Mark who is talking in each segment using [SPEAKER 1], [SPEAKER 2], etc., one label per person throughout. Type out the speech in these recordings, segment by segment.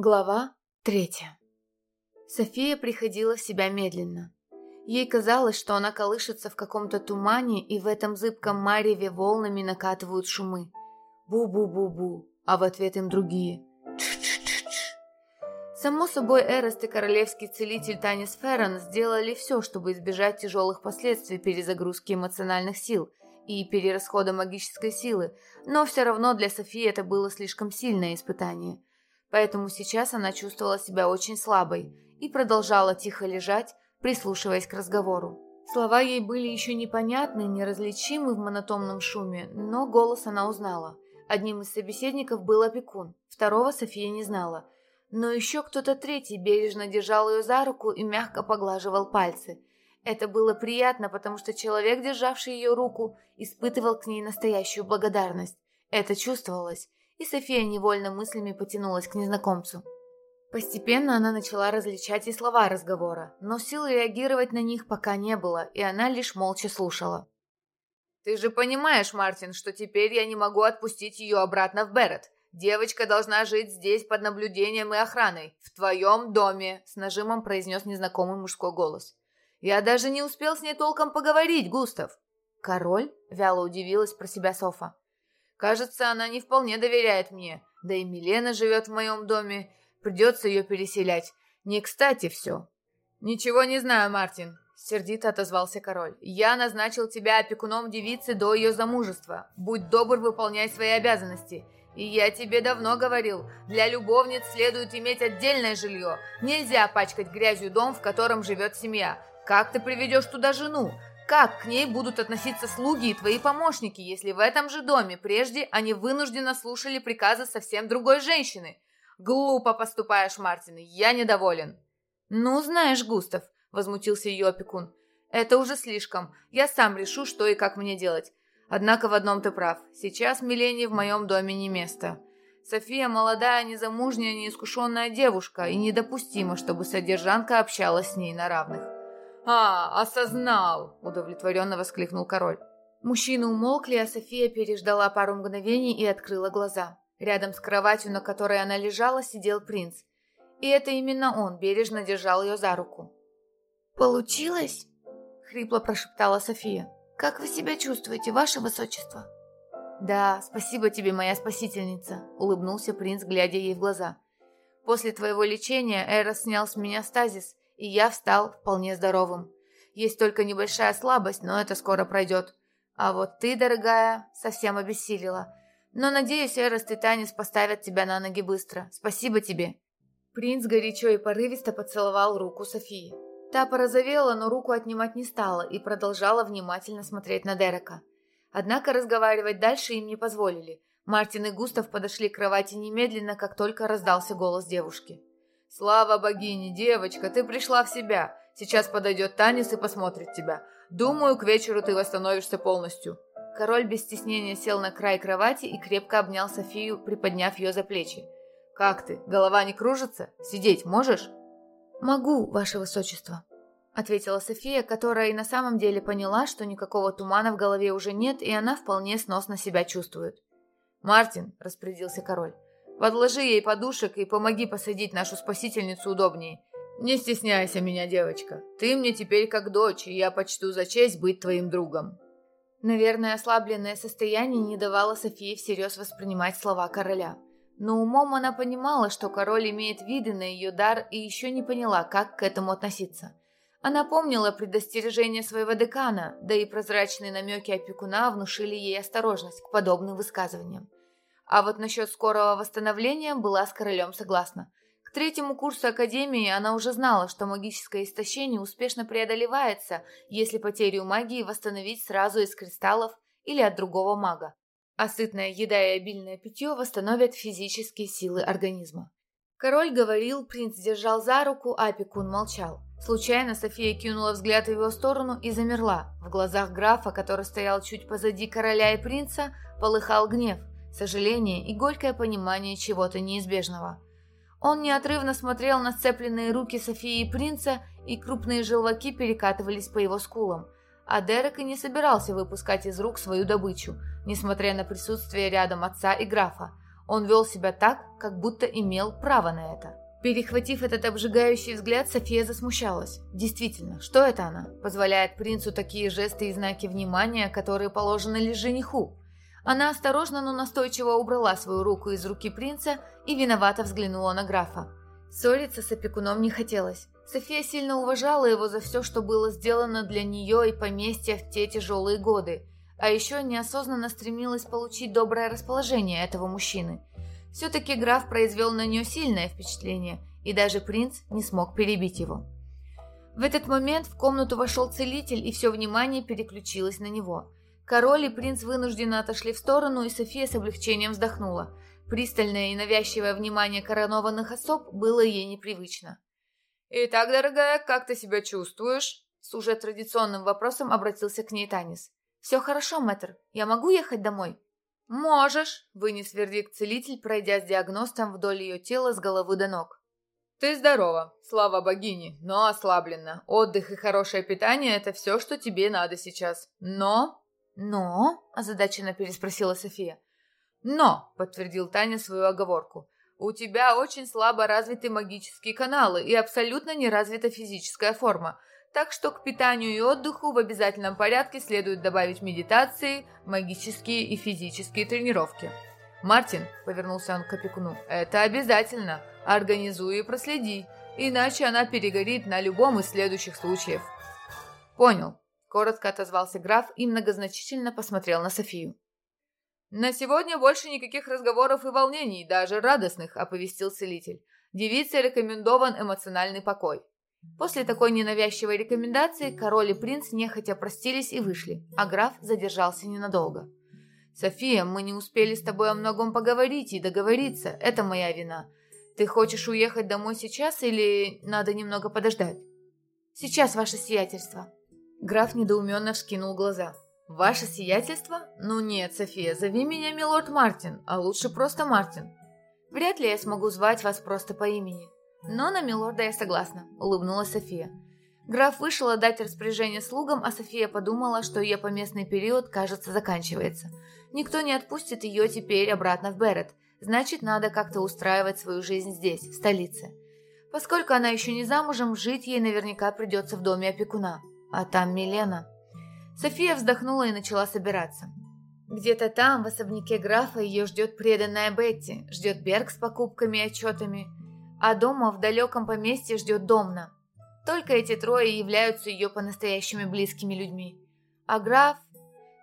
[SPEAKER 1] Глава третья. София приходила в себя медленно. Ей казалось, что она колышется в каком-то тумане, и в этом зыбком мареве волнами накатывают шумы. Бу-бу-бу-бу, а в ответ им другие. Ч-ч-ч-ч. Само собой, Эрест и королевский целитель Танис Феррон сделали все, чтобы избежать тяжелых последствий перезагрузки эмоциональных сил и перерасхода магической силы, но все равно для Софии это было слишком сильное испытание – поэтому сейчас она чувствовала себя очень слабой и продолжала тихо лежать, прислушиваясь к разговору. Слова ей были еще непонятны, неразличимы в монотонном шуме, но голос она узнала. Одним из собеседников был опекун, второго София не знала. Но еще кто-то третий бережно держал ее за руку и мягко поглаживал пальцы. Это было приятно, потому что человек, державший ее руку, испытывал к ней настоящую благодарность. Это чувствовалось и София невольно мыслями потянулась к незнакомцу. Постепенно она начала различать и слова разговора, но сил реагировать на них пока не было, и она лишь молча слушала. «Ты же понимаешь, Мартин, что теперь я не могу отпустить ее обратно в Берет. Девочка должна жить здесь под наблюдением и охраной, в твоем доме», с нажимом произнес незнакомый мужской голос. «Я даже не успел с ней толком поговорить, Густав». «Король?» – вяло удивилась про себя Софа. Кажется, она не вполне доверяет мне. Да и Милена живет в моем доме. Придется ее переселять. Не кстати все. Ничего не знаю, Мартин. Сердито отозвался король. «Я назначил тебя опекуном девицы до ее замужества. Будь добр выполнять свои обязанности. И я тебе давно говорил, для любовниц следует иметь отдельное жилье. Нельзя пачкать грязью дом, в котором живет семья. Как ты приведешь туда жену? Как к ней будут относиться слуги и твои помощники, если в этом же доме прежде они вынужденно слушали приказы совсем другой женщины? Глупо поступаешь, Мартин, я недоволен. Ну, знаешь, Густав, возмутился ее опекун, это уже слишком. Я сам решу, что и как мне делать. Однако в одном ты прав. Сейчас Милене в моем доме не место. София молодая, незамужняя, неискушенная девушка, и недопустимо, чтобы содержанка общалась с ней на равных. «А, осознал!» – удовлетворенно воскликнул король. Мужчины умолкли, а София переждала пару мгновений и открыла глаза. Рядом с кроватью, на которой она лежала, сидел принц. И это именно он бережно держал ее за руку.
[SPEAKER 2] «Получилось?»
[SPEAKER 1] – хрипло прошептала София.
[SPEAKER 2] «Как вы себя чувствуете, ваше высочество?»
[SPEAKER 1] «Да, спасибо тебе, моя спасительница», – улыбнулся принц, глядя ей в глаза. «После твоего лечения Эрос снял с меня стазис и я встал вполне здоровым. Есть только небольшая слабость, но это скоро пройдет. А вот ты, дорогая, совсем обессилила. Но, надеюсь, Эрост и Танис поставят тебя на ноги быстро. Спасибо тебе». Принц горячо и порывисто поцеловал руку Софии. Та порозовела, но руку отнимать не стала и продолжала внимательно смотреть на Дерека. Однако разговаривать дальше им не позволили. Мартин и Густав подошли к кровати немедленно, как только раздался голос девушки. «Слава богине, девочка, ты пришла в себя. Сейчас подойдет Танис и посмотрит тебя. Думаю, к вечеру ты восстановишься полностью». Король без стеснения сел на край кровати и крепко обнял Софию, приподняв ее за плечи. «Как ты? Голова не кружится? Сидеть можешь?»
[SPEAKER 2] «Могу, ваше высочество», — ответила София, которая и на самом деле поняла, что никакого тумана в голове уже нет, и она вполне сносно себя чувствует.
[SPEAKER 1] «Мартин», — распорядился король, Подложи ей подушек и помоги посадить нашу спасительницу удобнее. Не стесняйся меня, девочка. Ты мне теперь как дочь, и я почту за честь быть твоим другом».
[SPEAKER 2] Наверное, ослабленное состояние не давало Софии всерьез воспринимать слова короля. Но умом она понимала, что король имеет виды на ее дар и еще не поняла, как к этому относиться. Она помнила предостережение своего декана, да и прозрачные намеки опекуна внушили ей осторожность к подобным высказываниям. А вот насчет скорого восстановления была с королем согласна. К третьему курсу Академии она уже знала, что магическое истощение успешно преодолевается, если потерю магии восстановить сразу из кристаллов или от другого мага. А сытная еда и обильное питье восстановят физические силы организма. Король говорил, принц держал за руку, а опекун молчал. Случайно София кинула взгляд в его сторону и замерла. В глазах графа, который стоял чуть позади короля и принца, полыхал гнев – сожаление и горькое понимание чего-то неизбежного. Он неотрывно смотрел на сцепленные руки Софии и принца, и крупные желваки перекатывались по его скулам. А Дерек и не собирался выпускать из рук свою добычу, несмотря на присутствие рядом отца и графа.
[SPEAKER 1] Он вел себя так, как будто имел право на это. Перехватив этот обжигающий взгляд, София засмущалась. Действительно, что это она? Позволяет принцу такие жесты и знаки внимания, которые положены лишь жениху. Она осторожно, но настойчиво убрала свою руку из руки принца и виновато взглянула на графа. Ссориться с опекуном не хотелось. София сильно уважала его за все, что было сделано для нее и поместья в те тяжелые годы, а еще неосознанно стремилась получить доброе расположение этого мужчины. Все-таки граф произвел на нее сильное впечатление, и даже принц не смог перебить его. В этот момент в комнату вошел целитель, и все внимание переключилось на него. Король и принц вынужденно отошли в сторону, и София с облегчением вздохнула. Пристальное и навязчивое внимание коронованных особ было ей непривычно.
[SPEAKER 2] «Итак, дорогая, как ты себя чувствуешь?»
[SPEAKER 1] С уже традиционным вопросом обратился к ней Танис. «Все хорошо, мэтр. Я могу ехать домой?»
[SPEAKER 2] «Можешь», — вынес вердикт целитель, пройдя с диагностом вдоль ее тела с головы до ног. «Ты здорова, слава богине, но ослаблена. Отдых и хорошее питание – это все, что тебе надо сейчас. Но...»
[SPEAKER 1] «Но?» – озадаченно переспросила София.
[SPEAKER 2] «Но», – подтвердил Таня свою оговорку, – «у тебя очень слабо развиты магические каналы и абсолютно не развита физическая форма так что к питанию и отдыху в обязательном порядке следует добавить медитации, магические и физические тренировки. «Мартин», — повернулся он к опекуну, — «это обязательно. Организуй и проследи, иначе она перегорит на любом из следующих случаев».
[SPEAKER 1] «Понял», — коротко отозвался граф и многозначительно посмотрел на Софию.
[SPEAKER 2] «На сегодня больше никаких разговоров и волнений, даже радостных», — оповестил целитель. «Девице рекомендован эмоциональный покой.
[SPEAKER 1] После такой ненавязчивой рекомендации король и принц нехотя простились и вышли, а граф задержался ненадолго. «София, мы не успели с тобой о многом поговорить и договориться. Это моя вина. Ты хочешь уехать домой сейчас или надо немного подождать?» «Сейчас, ваше сиятельство». Граф недоуменно вскинул глаза. «Ваше сиятельство? Ну нет, София, зови меня милорд Мартин, а лучше просто Мартин. Вряд ли я смогу звать вас просто по имени. «Но на милорда я согласна», — улыбнулась София. Граф вышел отдать распоряжение слугам, а София подумала, что ее поместный период, кажется, заканчивается. Никто не отпустит ее теперь обратно в Берет, значит, надо как-то устраивать свою жизнь здесь, в столице. Поскольку она еще не замужем, жить ей наверняка придется в доме опекуна. А там Милена. София вздохнула и начала собираться. Где-то там, в особняке графа, ее ждет преданная Бетти, ждет Берг с покупками и отчетами – а дома в далеком поместье ждет Домна. Только эти трое являются ее по-настоящему близкими людьми. А граф...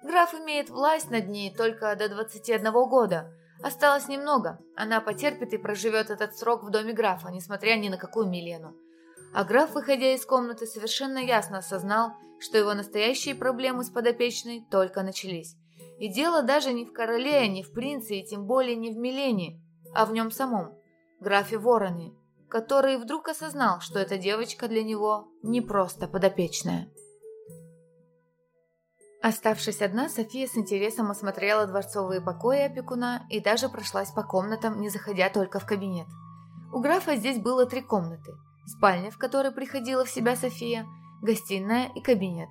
[SPEAKER 1] Граф имеет власть над ней только до 21 года. Осталось немного. Она потерпит и проживет этот срок в доме графа, несмотря ни на какую Милену. А граф, выходя из комнаты, совершенно ясно осознал, что его настоящие проблемы с подопечной только начались. И дело даже не в короле, не в принце, и тем более не в Милене, а в нем самом графе Вороне, который вдруг осознал, что эта девочка для него не просто подопечная. Оставшись одна, София с интересом осмотрела дворцовые покои опекуна и даже прошлась по комнатам, не заходя только в кабинет. У графа здесь было три комнаты. Спальня, в которой приходила в себя София, гостиная и кабинет.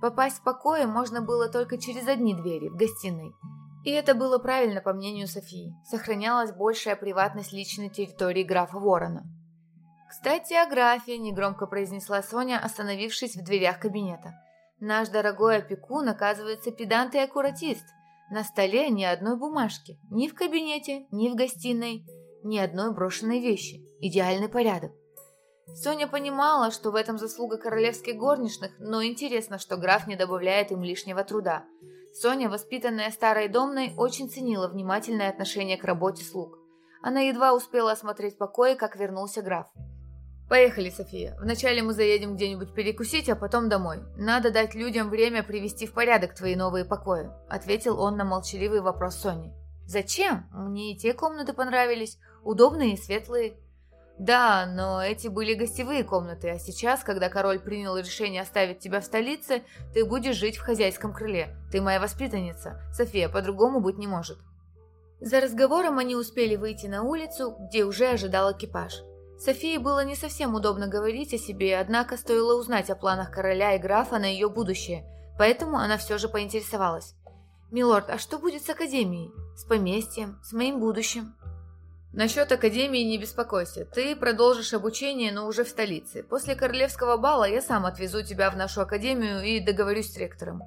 [SPEAKER 1] Попасть в покои можно было только через одни двери, в гостиной – и это было правильно, по мнению Софии. Сохранялась большая приватность личной территории графа Ворона. «Кстати, о графе», – негромко произнесла Соня, остановившись в дверях кабинета. «Наш дорогой опекун, оказывается, педант и аккуратист. На столе ни одной бумажки, ни в кабинете, ни в гостиной, ни одной брошенной вещи. Идеальный порядок. Соня понимала, что в этом заслуга королевских горничных, но интересно, что граф не добавляет им лишнего труда. Соня, воспитанная старой домной, очень ценила внимательное отношение к работе слуг. Она едва успела осмотреть покои, как вернулся граф. «Поехали, София. Вначале мы заедем где-нибудь перекусить, а потом домой. Надо дать людям время привести в порядок твои новые покои», ответил он на молчаливый вопрос Сони. «Зачем? Мне и те комнаты понравились. Удобные и светлые. «Да, но эти были гостевые комнаты, а сейчас, когда король принял решение оставить тебя в столице, ты будешь жить в хозяйском крыле. Ты моя воспитанница. София, по-другому быть не может». За разговором они успели выйти на улицу, где уже ожидал экипаж. Софии было не совсем удобно говорить о себе, однако стоило узнать о планах короля и графа на ее будущее, поэтому она все же поинтересовалась. «Милорд, а что будет с Академией?» с поместьем, с моим будущим.
[SPEAKER 2] Насчет академии не беспокойся. Ты продолжишь обучение, но уже в столице. После королевского бала я сам отвезу тебя в нашу академию и договорюсь с ректором.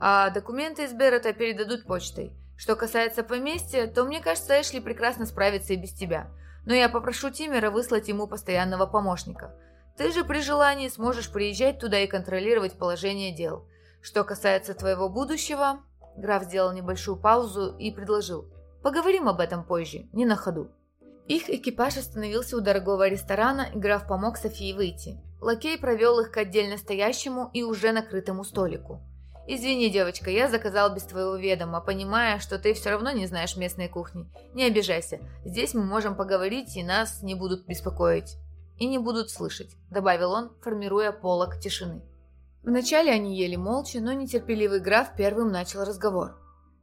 [SPEAKER 2] А документы из Беррета передадут почтой. Что касается поместья, то мне кажется, Эшли прекрасно справится и без тебя. Но я попрошу Тимера выслать ему постоянного помощника. Ты же при желании сможешь приезжать туда и контролировать положение дел. Что касается твоего будущего, граф сделал небольшую паузу и предложил. Поговорим об этом позже, не на ходу. Их экипаж остановился у дорогого ресторана, и граф помог Софии выйти. Лакей провел их к отдельно стоящему и уже накрытому столику. «Извини, девочка, я заказал без твоего ведома, понимая, что ты все равно не знаешь местной кухни. Не обижайся, здесь мы можем поговорить, и нас не будут беспокоить. И не будут слышать», – добавил он, формируя полок тишины. Вначале они ели молча, но нетерпеливый граф первым начал разговор.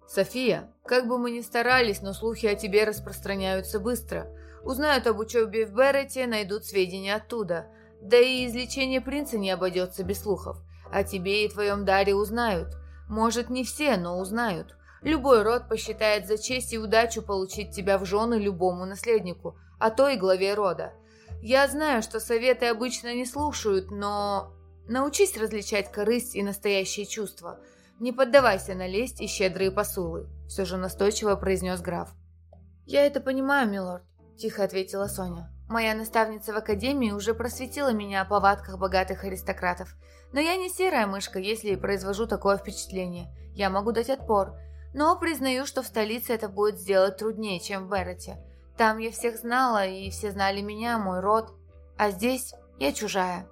[SPEAKER 2] «София, как бы мы ни старались, но слухи о тебе распространяются быстро. Узнают об учебе в Беррете, найдут сведения оттуда. Да и излечение принца не обойдется без слухов. О тебе и твоем даре узнают. Может, не все, но узнают. Любой род посчитает за честь и удачу получить тебя в жены любому наследнику, а то и главе рода. Я знаю, что советы обычно не слушают, но... Научись различать корысть и настоящие чувства – «Не поддавайся на лесть и щедрые посулы», – все же настойчиво произнес граф.
[SPEAKER 1] «Я это понимаю, милорд», – тихо ответила Соня. «Моя наставница в академии уже просветила меня о повадках богатых аристократов. Но я не серая мышка, если произвожу такое впечатление. Я могу дать отпор. Но признаю, что в столице это будет сделать труднее, чем в Берроте. Там я всех знала, и все знали меня, мой род. А здесь я чужая».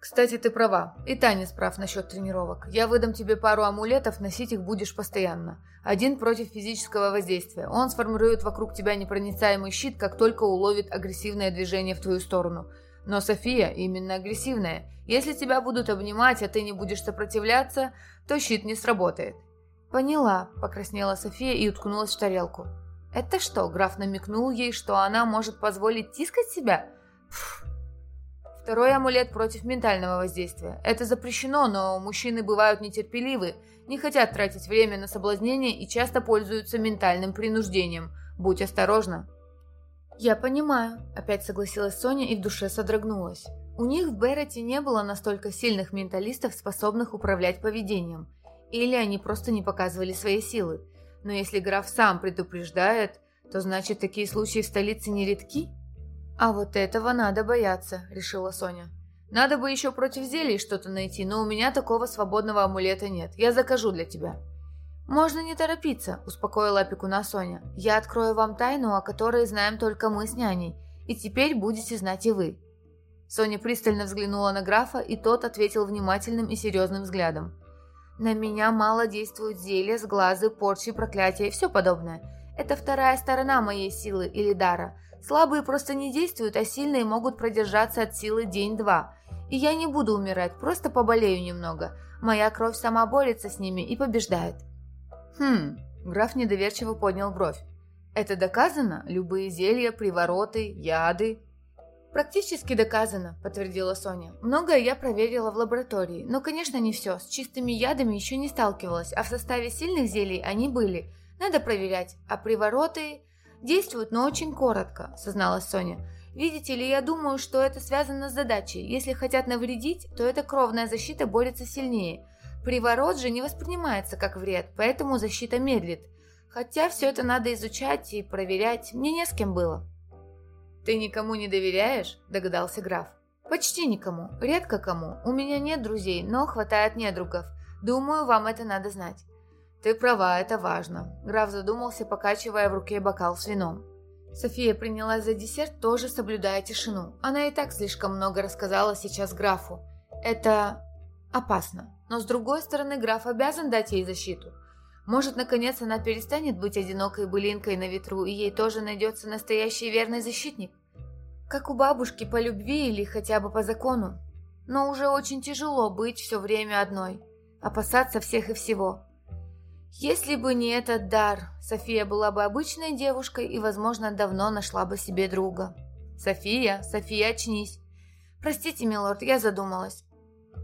[SPEAKER 2] Кстати, ты права. И Танец прав насчет тренировок. Я выдам тебе пару амулетов, носить их будешь постоянно. Один против физического воздействия. Он сформирует вокруг тебя непроницаемый щит, как только уловит агрессивное движение в твою сторону. Но София именно агрессивная. Если тебя будут обнимать, а ты не будешь сопротивляться, то щит не сработает.
[SPEAKER 1] «Поняла», – покраснела София и уткнулась в тарелку. «Это что, граф намекнул ей, что она может позволить тискать себя?» Пф,
[SPEAKER 2] Второй амулет против ментального воздействия. Это запрещено, но мужчины бывают нетерпеливы, не хотят тратить время на соблазнение и часто пользуются ментальным принуждением. Будь осторожна.
[SPEAKER 1] «Я понимаю», – опять согласилась Соня и в душе содрогнулась. У них в Беррете не было настолько сильных менталистов, способных управлять поведением. Или они просто не показывали свои силы. Но если граф сам предупреждает, то значит такие случаи в столице не редки?
[SPEAKER 2] «А вот этого надо бояться», — решила Соня. «Надо бы еще против зелий что-то найти, но у меня такого свободного амулета нет. Я закажу для тебя».
[SPEAKER 1] «Можно не торопиться», — успокоила опекуна Соня. «Я открою вам тайну, о которой знаем только мы с няней, и теперь будете знать и вы».
[SPEAKER 2] Соня пристально взглянула на графа, и тот ответил внимательным и серьезным взглядом.
[SPEAKER 1] «На меня мало действуют зелья, сглазы, порчи, проклятия и все подобное. Это вторая сторона моей силы или дара — Слабые просто не действуют, а сильные могут продержаться от силы день-два. И я не буду умирать, просто поболею немного. Моя кровь сама борется с ними и побеждает.
[SPEAKER 2] Хм, граф недоверчиво поднял бровь. Это доказано? Любые зелья, привороты, яды?
[SPEAKER 1] «Практически доказано», – подтвердила Соня. «Многое я проверила в лаборатории, но, конечно, не все. С чистыми ядами еще не сталкивалась, а в составе сильных зелий они были. Надо проверять. А привороты... «Действуют, но очень коротко», – созналась Соня. «Видите ли, я думаю, что это связано с задачей. Если хотят навредить, то эта кровная защита борется сильнее. Приворот же не воспринимается как вред, поэтому защита медлит. Хотя все это надо изучать и проверять. Мне не с кем было».
[SPEAKER 2] «Ты никому не доверяешь?» – догадался граф.
[SPEAKER 1] «Почти никому. Редко кому. У меня нет друзей, но хватает недругов. Думаю, вам это надо знать».
[SPEAKER 2] «Ты права, это важно», – граф задумался, покачивая в руке бокал с вином.
[SPEAKER 1] София принялась за десерт, тоже соблюдая тишину. Она и так слишком много рассказала сейчас графу. Это опасно. Но с другой стороны, граф обязан дать ей защиту. Может, наконец она перестанет быть одинокой былинкой на ветру, и ей тоже найдется настоящий верный защитник? Как у бабушки по любви или хотя бы по закону. Но уже очень тяжело быть все время одной. Опасаться всех и всего. Если бы не этот дар, София была бы обычной девушкой и, возможно, давно нашла бы себе друга.
[SPEAKER 2] «София, София, очнись!»
[SPEAKER 1] «Простите, милорд, я задумалась».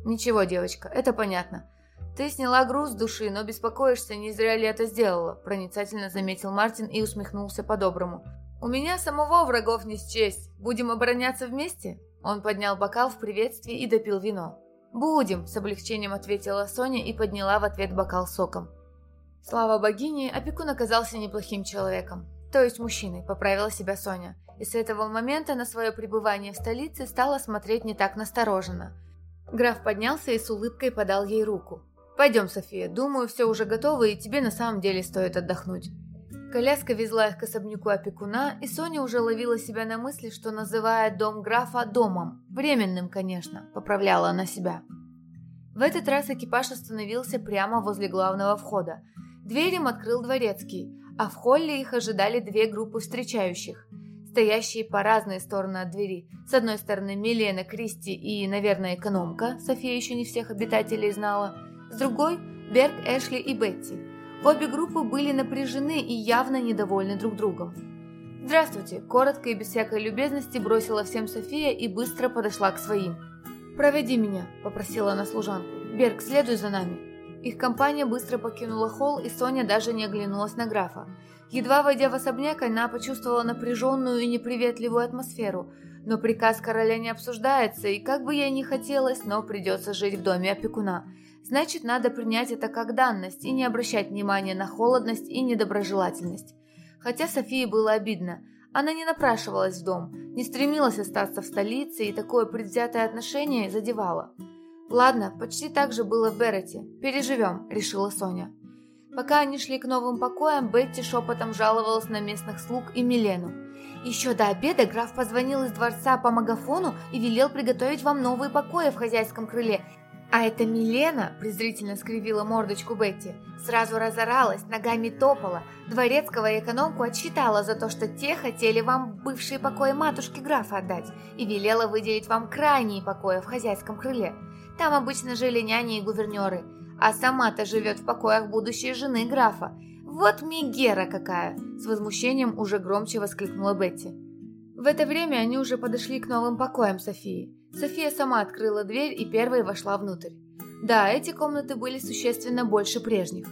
[SPEAKER 2] «Ничего, девочка, это понятно.
[SPEAKER 1] «Ты сняла груз с души, но беспокоишься, не зря ли это сделала», проницательно заметил Мартин и усмехнулся по-доброму. «У меня самого врагов не счесть. Будем обороняться вместе?» Он поднял бокал в приветствии и допил вино. «Будем», – с облегчением ответила Соня и подняла в ответ бокал соком. Слава богине, опекун оказался неплохим человеком. То есть мужчиной, поправила себя Соня. И с этого момента на свое пребывание в столице стала смотреть не так настороженно. Граф поднялся и с улыбкой подал ей руку. «Пойдем, София, думаю, все уже готово, и тебе на самом деле стоит отдохнуть». Коляска везла их к особняку опекуна, и Соня уже ловила себя на мысли, что называет дом графа домом. Временным, конечно, поправляла она себя. В этот раз экипаж остановился прямо возле главного входа. Дверь им открыл дворецкий, а в холле их ожидали две группы встречающих, стоящие по разные стороны от двери. С одной стороны Милена, Кристи и, наверное, экономка, София еще не всех обитателей знала, с другой – Берг, Эшли и Бетти – Обе группы были напряжены и явно недовольны друг другом. «Здравствуйте!» – коротко и без всякой любезности бросила всем София и быстро подошла к своим. «Проведи меня», – попросила она служанку. «Берг, следуй за нами». Их компания быстро покинула холл, и Соня даже не оглянулась на графа. Едва войдя в особняк, она почувствовала напряженную и неприветливую атмосферу. Но приказ короля не обсуждается, и как бы ей ни хотелось, но придется жить в доме опекуна – Значит, надо принять это как данность и не обращать внимания на холодность и недоброжелательность. Хотя Софии было обидно. Она не напрашивалась в дом, не стремилась остаться в столице, и такое предвзятое отношение задевало. «Ладно, почти так же было в Берете. Переживем», – решила Соня. Пока они шли к новым покоям, Бетти шепотом жаловалась на местных слуг и Милену. «Еще до обеда граф позвонил из дворца по магафону и велел приготовить вам новые покои в хозяйском крыле а эта Милена, презрительно скривила мордочку Бетти, сразу разоралась, ногами топала, дворецкого и экономку отчитала за то, что те хотели вам бывшие покои матушки графа отдать, и велела выделить вам крайние покои в хозяйском крыле. Там обычно жили няни и гувернеры, а сама-то живет в покоях будущей жены графа. Вот Мегера какая! С возмущением уже громче воскликнула Бетти. В это время они уже подошли к новым покоям Софии. София сама открыла дверь и первой вошла внутрь. Да, эти комнаты были существенно больше прежних.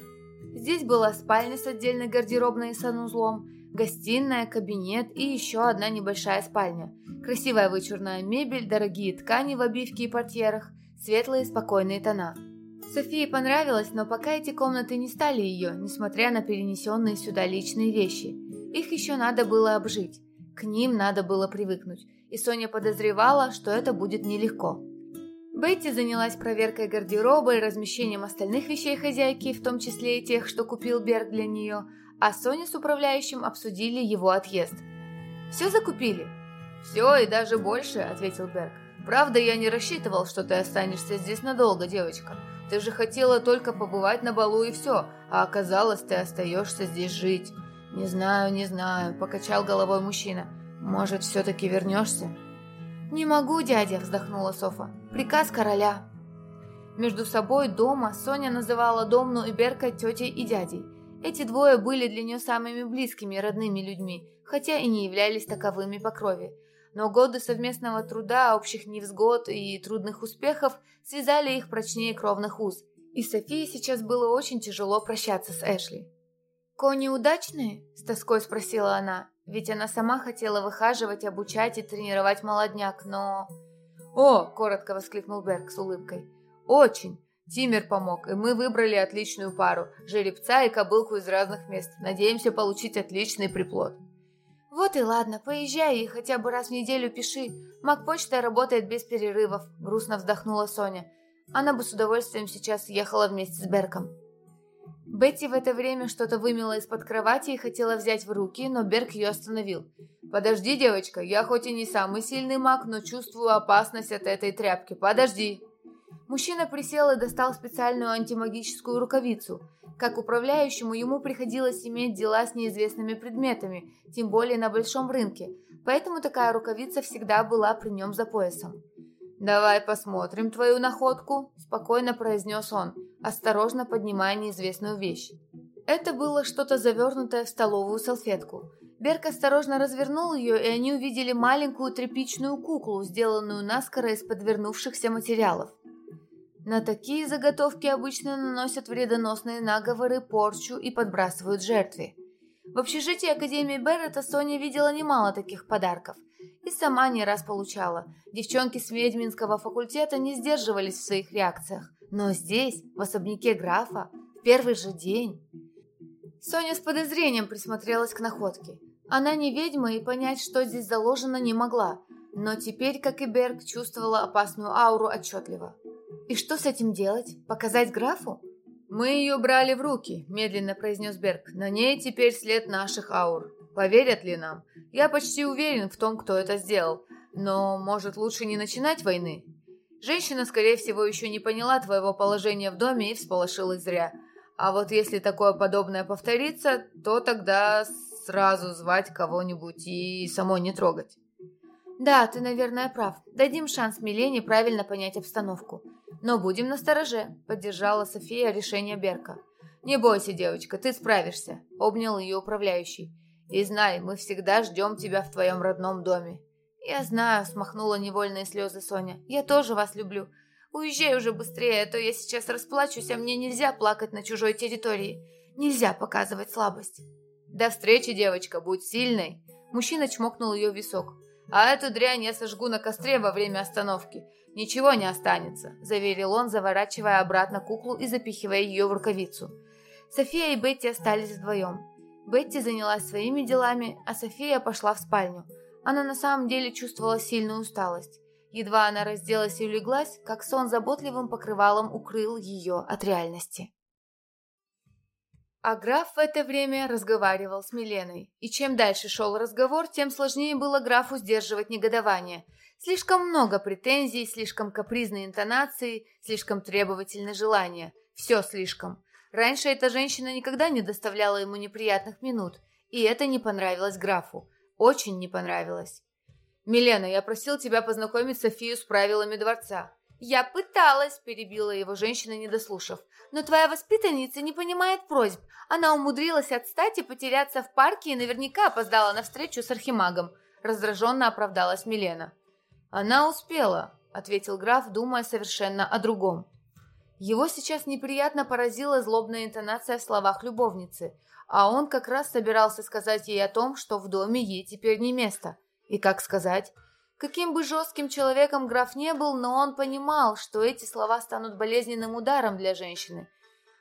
[SPEAKER 1] Здесь была спальня с отдельной гардеробной и санузлом, гостиная, кабинет и еще одна небольшая спальня. Красивая вычурная мебель, дорогие ткани в обивке и портьерах, светлые спокойные тона. Софии понравилось, но пока эти комнаты не стали ее, несмотря на перенесенные сюда личные вещи. Их еще надо было обжить. К ним надо было привыкнуть и Соня подозревала, что это будет нелегко. Бетти занялась проверкой гардероба и размещением остальных вещей хозяйки, в том числе и тех, что купил Берг для нее, а Соня с управляющим обсудили его отъезд. «Все закупили?» «Все и даже больше», — ответил Берг. «Правда, я не рассчитывал, что ты останешься здесь надолго, девочка. Ты же хотела только побывать на балу и все, а оказалось, ты остаешься здесь жить». «Не знаю, не знаю», — покачал головой мужчина. Может, все-таки вернешься?» «Не могу, дядя», – вздохнула Софа. «Приказ короля». Между собой дома Соня называла Домну и Берка тетей и дядей. Эти двое были для нее самыми близкими родными людьми, хотя и не являлись таковыми по крови. Но годы совместного труда, общих невзгод и трудных успехов связали их прочнее кровных уз. И Софии сейчас было очень тяжело прощаться с Эшли. «Кони удачные?» – с тоской спросила она. Ведь она сама хотела выхаживать, обучать и тренировать молодняк, но... «О!» – коротко воскликнул Берг с улыбкой. «Очень! Тимер помог, и мы выбрали отличную пару – жеребца и кобылку из разных мест. Надеемся получить отличный приплод». «Вот и ладно, поезжай и хотя бы раз в неделю пиши. Макпочта работает без перерывов», – грустно вздохнула Соня. Она бы с удовольствием сейчас ехала вместе с Берком. Бетти в это время что-то вымела из-под кровати и хотела взять в руки, но Берг ее остановил. «Подожди, девочка, я хоть и не самый сильный маг, но чувствую опасность от этой тряпки. Подожди!» Мужчина присел и достал специальную антимагическую рукавицу. Как управляющему ему приходилось иметь дела с неизвестными предметами, тем более на большом рынке, поэтому такая рукавица всегда была при нем за поясом. «Давай посмотрим твою находку», – спокойно произнес он, осторожно поднимая неизвестную вещь. Это было что-то завернутое в столовую салфетку. Берк осторожно развернул ее, и они увидели маленькую тряпичную куклу, сделанную наскоро из подвернувшихся материалов. На такие заготовки обычно наносят вредоносные наговоры, порчу и подбрасывают жертве. В общежитии Академии Беррета Соня видела немало таких подарков и сама не раз получала. Девчонки с ведьминского факультета не сдерживались в своих реакциях. Но здесь, в особняке графа, в первый же день... Соня с подозрением присмотрелась к находке. Она не ведьма и понять, что здесь заложено, не могла. Но теперь, как и Берг, чувствовала опасную ауру отчетливо. «И что с этим делать? Показать графу?»
[SPEAKER 2] «Мы ее брали в руки», – медленно произнес Берг. «На ней теперь след наших аур. Поверят ли нам? Я почти уверен в том, кто это сделал. Но, может, лучше не начинать войны?» Женщина, скорее всего, еще не поняла твоего положения в доме и всполошилась зря. А вот если такое подобное повторится, то тогда сразу звать кого-нибудь и самой не трогать.
[SPEAKER 1] Да, ты, наверное, прав. Дадим шанс Милене правильно понять обстановку. Но будем настороже, поддержала София решение Берка.
[SPEAKER 2] Не бойся, девочка, ты справишься, обнял ее управляющий. И знай, мы всегда ждем тебя в твоем родном доме.
[SPEAKER 1] Я знаю, смахнула невольные слезы Соня. Я тоже вас люблю. Уезжай уже быстрее, а то я сейчас расплачусь, а мне нельзя плакать на чужой территории. Нельзя показывать слабость.
[SPEAKER 2] До встречи, девочка, будь сильной. Мужчина чмокнул ее в висок. А эту дрянь я сожгу на костре во время остановки. Ничего не останется, заверил он, заворачивая обратно куклу и запихивая ее в рукавицу.
[SPEAKER 1] София и Бетти остались вдвоем. Бетти занялась своими делами, а София пошла в спальню. Она на самом деле чувствовала сильную усталость. Едва она разделась и улеглась, как сон заботливым покрывалом укрыл ее от реальности. А граф в это время разговаривал с Миленой, и чем дальше шел разговор, тем сложнее было графу сдерживать негодование. Слишком много претензий, слишком капризные интонации, слишком требовательные желания. Все слишком. Раньше эта женщина никогда не доставляла ему неприятных минут, и это не понравилось графу. Очень не понравилось.
[SPEAKER 2] «Милена, я просил тебя познакомить Софию с правилами дворца.
[SPEAKER 1] «Я пыталась», – перебила его женщина, не дослушав. «Но твоя воспитанница не понимает просьб. Она умудрилась отстать и потеряться в парке и наверняка опоздала на встречу с архимагом», – раздраженно оправдалась Милена.
[SPEAKER 2] «Она успела», – ответил граф, думая совершенно о другом. Его сейчас неприятно поразила злобная интонация в словах любовницы, а он как раз собирался сказать ей о том, что в доме ей теперь не место. И как сказать? Каким бы жестким человеком граф не был, но он понимал, что эти слова станут болезненным ударом для женщины.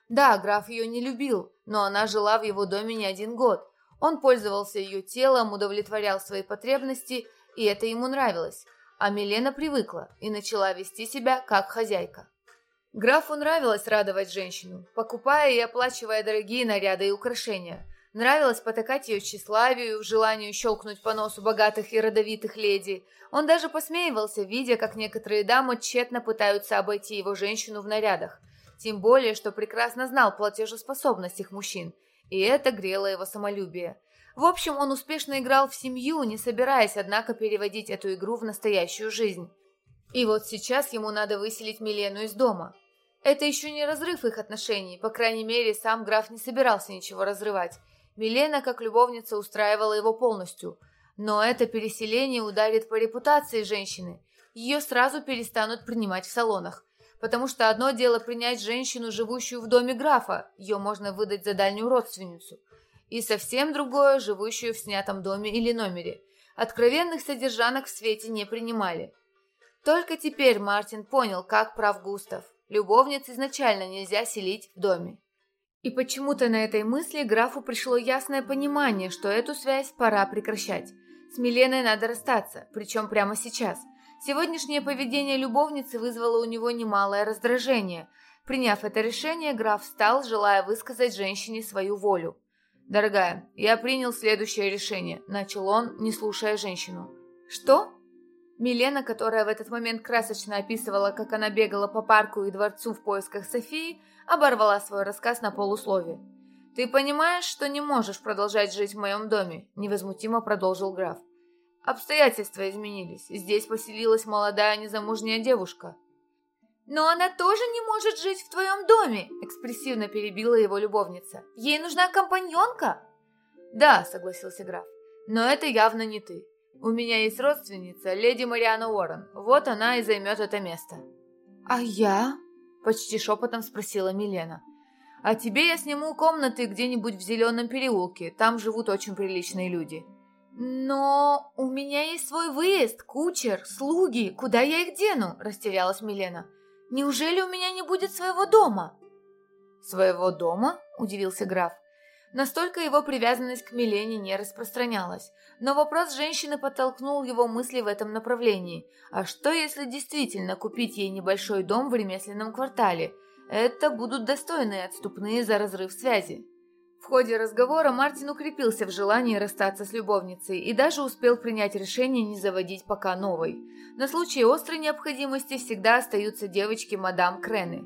[SPEAKER 2] Да, граф ее не любил, но она жила в его доме не один год. Он пользовался ее телом, удовлетворял свои потребности, и это ему нравилось. А Милена привыкла и начала вести себя как хозяйка. Графу нравилось радовать женщину, покупая и оплачивая дорогие наряды и украшения. Нравилось потакать ее тщеславию, желанию щелкнуть по носу богатых и родовитых леди. Он даже посмеивался, видя, как некоторые дамы тщетно пытаются обойти его женщину в нарядах. Тем более, что прекрасно знал платежеспособность их мужчин, и это грело его самолюбие. В общем, он успешно играл в семью, не собираясь, однако, переводить эту игру в настоящую жизнь. И вот сейчас ему надо выселить Милену из дома. Это еще не разрыв их отношений, по крайней мере, сам граф не собирался ничего разрывать. Милена как любовница устраивала его полностью. Но это переселение ударит по репутации женщины. Ее сразу перестанут принимать в салонах. Потому что одно дело принять женщину, живущую в доме графа, ее можно выдать за дальнюю родственницу. И совсем другое, живущую в снятом доме или номере. Откровенных содержанок в свете не принимали. Только теперь Мартин понял, как прав Густав. Любовниц изначально нельзя селить в доме. И почему-то на этой мысли графу пришло ясное понимание, что эту связь пора прекращать. С Миленой надо расстаться, причем прямо сейчас. Сегодняшнее поведение любовницы вызвало у него немалое раздражение. Приняв это решение, граф встал, желая высказать женщине свою волю. «Дорогая, я принял следующее решение», – начал он, не слушая женщину. «Что?» Милена, которая в этот момент красочно описывала, как она бегала по парку и дворцу в поисках Софии, оборвала свой рассказ на полуслове. «Ты понимаешь, что не можешь продолжать жить в моем доме?» – невозмутимо продолжил граф. «Обстоятельства изменились. Здесь поселилась молодая незамужняя девушка».
[SPEAKER 1] «Но она тоже не может жить в твоем доме!» – экспрессивно перебила его любовница. «Ей нужна компаньонка!»
[SPEAKER 2] «Да», – согласился граф, – «но это явно не ты. У меня есть родственница, леди Мариана Уоррен. Вот она и займет это место».
[SPEAKER 1] «А я?»
[SPEAKER 2] – почти шепотом спросила Милена. «А тебе я сниму комнаты где-нибудь в зеленом переулке, там живут очень приличные люди».
[SPEAKER 1] «Но у меня есть свой выезд, кучер, слуги, куда я их дену?» – растерялась Милена. «Неужели у меня не будет своего дома?»
[SPEAKER 2] «Своего дома?» – удивился граф. Настолько его привязанность к Милене не распространялась, но вопрос женщины подтолкнул его мысли в этом направлении. А что, если действительно купить ей небольшой дом в ремесленном квартале? Это будут достойные отступные за разрыв связи. В ходе разговора Мартин укрепился в желании расстаться с любовницей и даже успел принять решение не заводить пока новой. На случай острой необходимости всегда остаются девочки мадам Крены.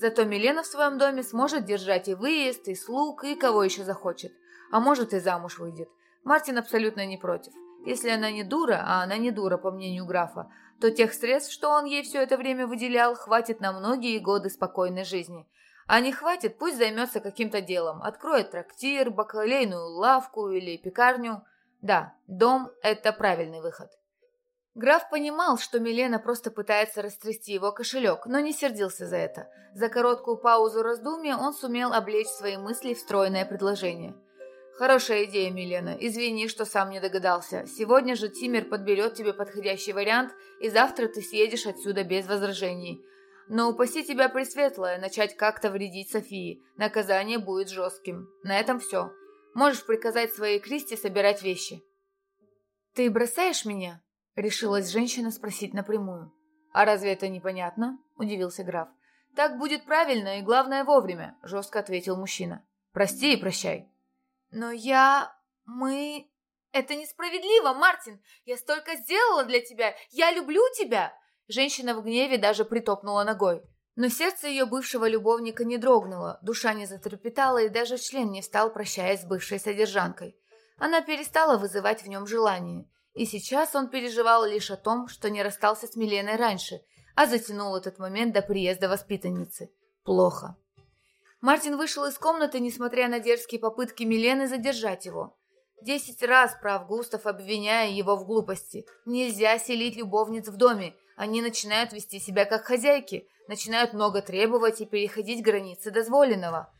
[SPEAKER 2] Зато Милена в своем доме сможет держать и выезд, и слуг, и кого еще захочет. А может и замуж выйдет. Мартин абсолютно не против. Если она не дура, а она не дура, по мнению графа, то тех средств, что он ей все это время выделял, хватит на многие годы спокойной жизни – а не хватит, пусть займется каким-то делом. Откроет трактир, бакалейную лавку или пекарню. Да, дом – это правильный выход. Граф понимал, что Милена просто пытается растрясти его кошелек, но не сердился за это. За короткую паузу раздумья он сумел облечь свои мысли в стройное предложение. «Хорошая идея, Милена. Извини, что сам не догадался. Сегодня же Тимер подберет тебе подходящий вариант, и завтра ты съедешь отсюда без возражений. Но упаси тебя, Пресветлая, начать как-то вредить Софии. Наказание будет жестким. На этом все. Можешь приказать своей Кристи собирать вещи».
[SPEAKER 1] «Ты бросаешь меня?» — решилась женщина спросить напрямую.
[SPEAKER 2] «А разве это непонятно?» — удивился граф. «Так будет правильно и, главное, вовремя», — жестко ответил мужчина. «Прости и прощай».
[SPEAKER 1] «Но я... мы... Это несправедливо, Мартин! Я столько сделала для тебя! Я люблю тебя!»
[SPEAKER 2] Женщина в гневе даже притопнула ногой. Но сердце ее бывшего любовника не дрогнуло, душа не затрепетала и даже член не встал, прощаясь с бывшей содержанкой. Она перестала вызывать в нем желание. И сейчас он переживал лишь о том, что не расстался с Миленой раньше, а затянул этот момент до приезда воспитанницы. Плохо. Мартин вышел из комнаты, несмотря на дерзкие попытки Милены задержать его. Десять раз прав Густав, обвиняя его в глупости. Нельзя селить любовниц в доме, они начинают вести себя как хозяйки, начинают много требовать и переходить границы дозволенного.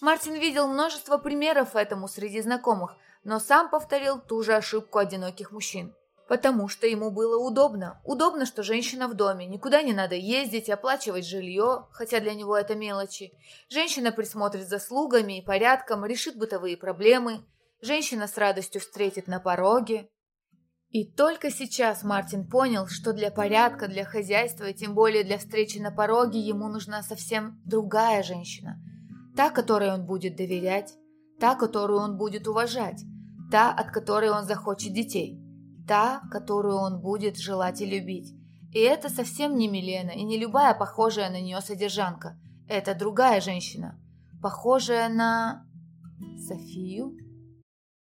[SPEAKER 2] Мартин видел множество примеров этому среди знакомых, но сам повторил ту же ошибку одиноких мужчин. Потому что ему было удобно. Удобно, что женщина в доме, никуда не надо ездить, оплачивать жилье, хотя для него это мелочи. Женщина присмотрит за слугами и порядком, решит бытовые проблемы. Женщина с радостью встретит на пороге. И только сейчас Мартин понял, что для порядка, для хозяйства и тем более для встречи на пороге ему нужна совсем другая женщина. Та, которой он будет доверять, та, которую он будет уважать, та, от которой он захочет детей, та, которую он будет желать и любить. И это совсем не Милена и не любая похожая на нее содержанка. Это другая женщина, похожая на... Софию?